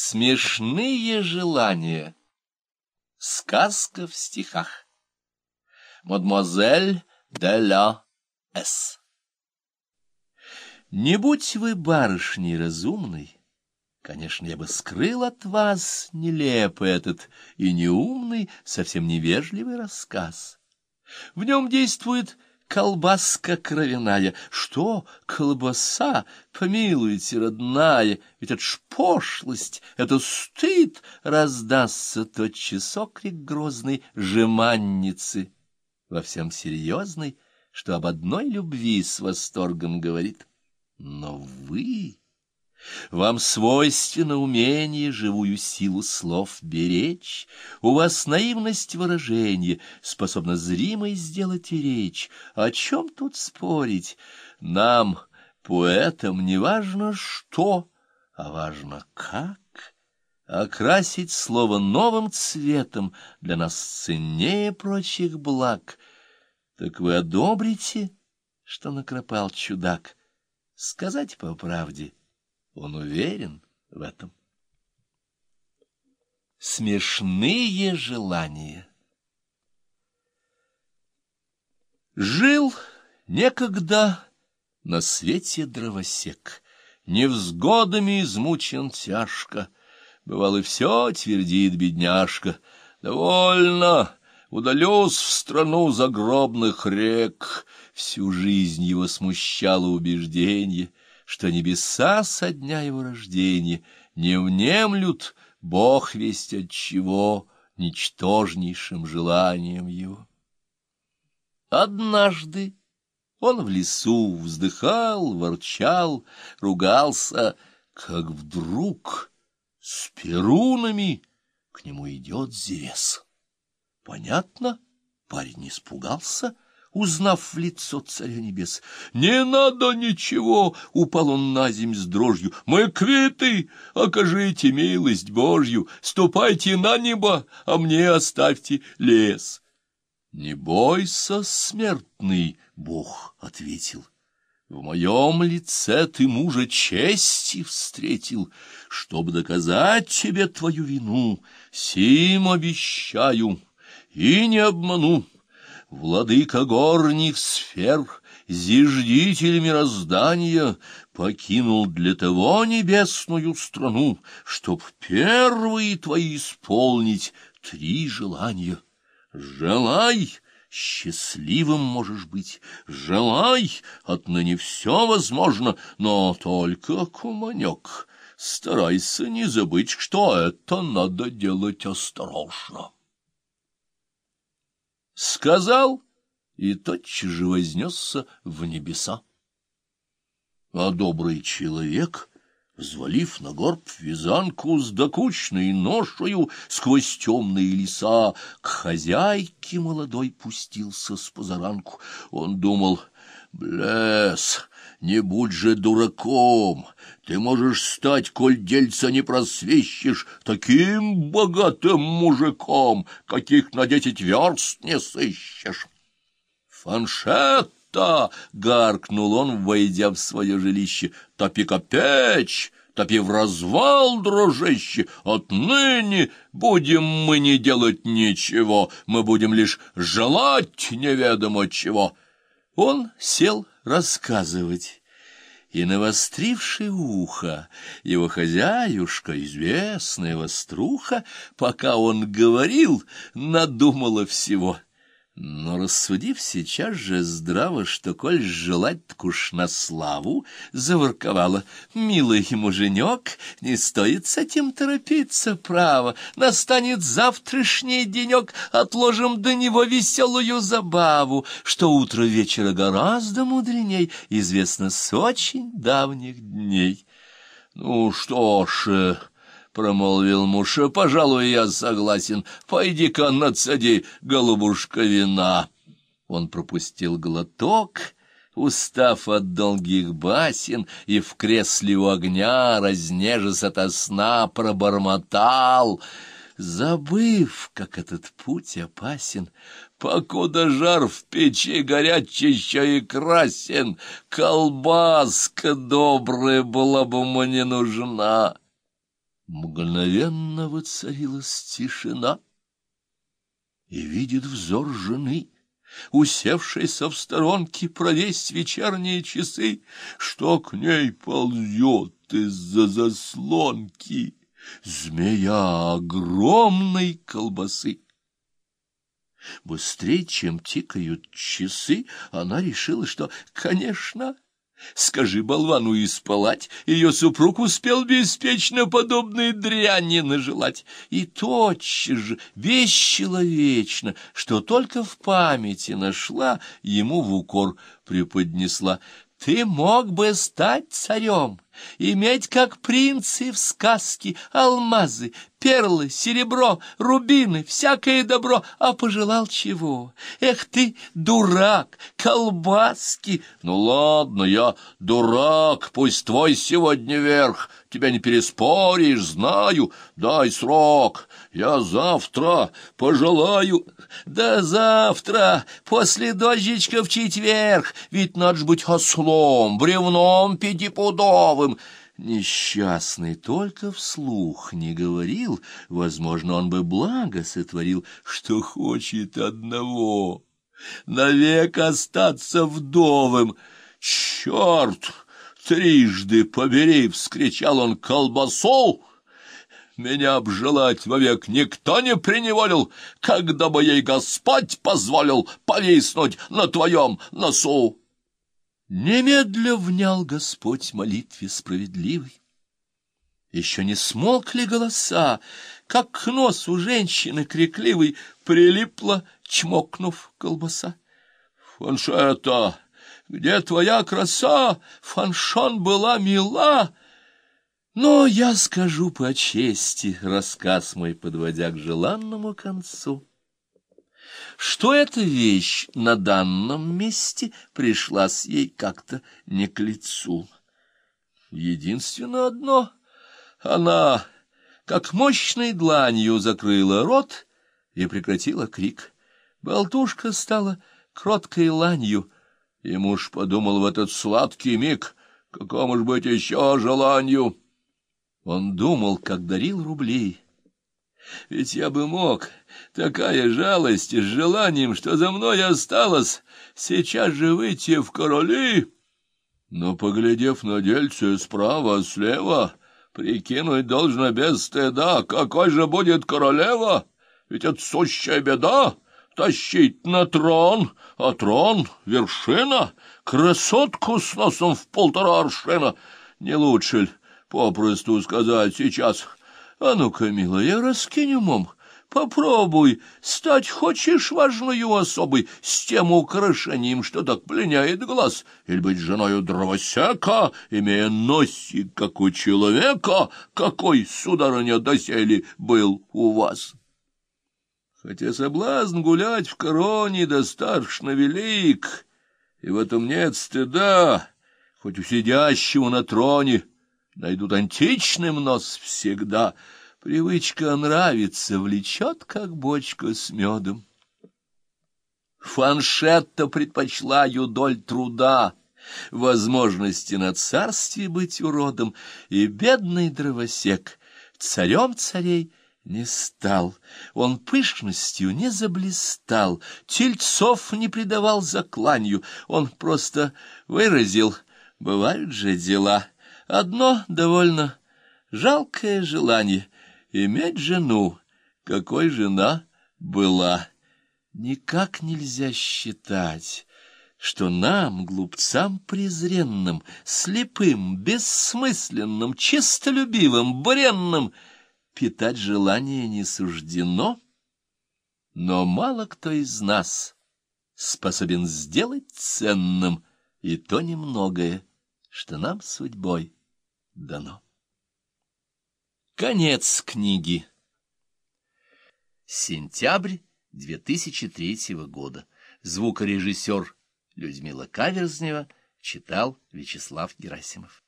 Смешные желания. Сказка в стихах. Мадемуазель де ла С. Не будь вы барышней разумной, конечно, я бы скрыл от вас нелепый этот и неумный, совсем невежливый рассказ. В нем действует колбаска кровяная. Что, колбаса? Помилуйте, родная, ведь это ж пошлость, это стыд, раздастся тот часок крик грозной жеманницы, во всем серьезной, что об одной любви с восторгом говорит. Но вы... Вам свойственно умение живую силу слов беречь, У вас наивность выражения способна зримой сделать и речь. О чем тут спорить? Нам, поэтам, не важно что, а важно как. Окрасить слово новым цветом для нас ценнее прочих благ. Так вы одобрите, что накропал чудак? Сказать по правде — он уверен в этом. Смешные желания Жил некогда на свете дровосек, Невзгодами измучен тяжко, Бывало, и все твердит бедняжка. Довольно, удалюсь в страну загробных рек. Всю жизнь его смущало убеждение — что небеса со дня его рождения не внемлют, Бог весть от чего, ничтожнейшим желанием его. Однажды он в лесу вздыхал, ворчал, ругался, как вдруг с перунами к нему идет Зевес. Понятно, парень испугался — узнав в лицо царя небес. «Не надо ничего!» — упал он на земь с дрожью. «Мы квиты! Окажите милость Божью! Ступайте на небо, а мне оставьте лес!» «Не бойся, смертный!» — Бог ответил. В моем лице ты мужа чести встретил, Чтобы доказать тебе твою вину, сим обещаю и не обману владыка горних сфер, зиждитель мироздания, покинул для того небесную страну, чтоб первые твои исполнить три желания. Желай, счастливым можешь быть, желай, отныне все возможно, но только, куманек, старайся не забыть, что это надо делать осторожно. Сказал и тотчас же вознесся в небеса. А добрый человек, взвалив на горб вязанку с докучной ношею сквозь темные леса, к хозяйке молодой пустился с позаранку. Он думал, блес, не будь же дураком, ты можешь стать, коль дельца не просвещешь, таким богатым мужиком, каких на десять верст не сыщешь. «Фаншетта!» — гаркнул он, войдя в свое жилище. «Топи-ка печь!» топи в развал, дружище, отныне будем мы не делать ничего, мы будем лишь желать неведомо чего. Он сел рассказывать, и, навостривший ухо, его хозяюшка, известная воструха, пока он говорил, надумала всего — но, рассудив сейчас же здраво, что, коль желать так на славу, заворковала. «Милый муженек, не стоит с этим торопиться, право. Настанет завтрашний денек, отложим до него веселую забаву, что утро вечера гораздо мудреней, известно с очень давних дней». «Ну что ж...» промолвил муж, — пожалуй, я согласен. Пойди-ка нацеди, голубушка, вина. Он пропустил глоток, устав от долгих басен, и в кресле у огня, разнежась ото сна, пробормотал, забыв, как этот путь опасен. Покуда жар в печи горячий еще и красен, колбаска добрая была бы мне нужна. Мгновенно воцарилась тишина, и видит взор жены, усевшейся в сторонке провесть вечерние часы, что к ней ползет из-за заслонки змея огромной колбасы. Быстрее, чем тикают часы, она решила, что, конечно, Скажи болвану и спалать, ее супруг успел беспечно подобные дряни нажелать. И тотчас же, бесчеловечно, что только в памяти нашла, ему в укор преподнесла. Ты мог бы стать царем, иметь, как принцы в сказке, алмазы, перлы, серебро, рубины, всякое добро, а пожелал чего? Эх ты, дурак, колбаски! Ну ладно, я дурак, пусть твой сегодня верх, тебя не переспоришь, знаю, дай срок, я завтра пожелаю... Да завтра, после дождичка в четверг, ведь надо ж быть ослом, бревном пятипудовым. Несчастный только вслух не говорил, возможно, он бы благо сотворил, что хочет одного — навек остаться вдовым. «Черт! Трижды побери!» — вскричал он колбасу. «Меня обжелать вовек никто не приневолил, когда бы ей Господь позволил повиснуть на твоем носу!» Немедля внял Господь молитве справедливой. Еще не смолкли голоса, как к носу женщины крикливой прилипла, чмокнув колбаса. «Фаншета, где твоя краса? Фаншон была мила!» Но я скажу по чести, рассказ мой подводя к желанному концу что эта вещь на данном месте пришлась ей как-то не к лицу. Единственно одно — она, как мощной дланью, закрыла рот и прекратила крик. Болтушка стала кроткой ланью, и муж подумал в этот сладкий миг, какому ж быть еще желанию. Он думал, как дарил рублей — ведь я бы мог, такая жалость с желанием, что за мной осталось, сейчас же выйти в короли. Но, поглядев на дельце справа-слева, прикинуть должно без стыда, какой же будет королева, ведь это сущая беда — тащить на трон, а трон — вершина, красотку с носом в полтора аршина. Не лучше ли попросту сказать сейчас — а ну-ка, милая, раскинь умом. Попробуй, стать хочешь важною особой, с тем украшением, что так пленяет глаз, или быть женою дровосека, имея носик, как у человека, какой, сударыня, доселе был у вас. Хотя соблазн гулять в короне достаточно велик, и в этом нет стыда, хоть у сидящего на троне — найдут античным нос всегда. Привычка нравится, влечет, как бочка с медом. Фаншетта предпочла юдоль труда, возможности на царстве быть уродом, и бедный дровосек царем царей не стал, он пышностью не заблистал, тельцов не придавал закланью, он просто выразил, бывают же дела — Одно довольно жалкое желание — иметь жену, какой жена была. Никак нельзя считать, что нам, глупцам презренным, слепым, бессмысленным, чистолюбивым, бренным, питать желание не суждено, но мало кто из нас способен сделать ценным и то немногое, что нам судьбой дано. Конец книги. Сентябрь 2003 года. Звукорежиссер Людмила Каверзнева читал Вячеслав Герасимов.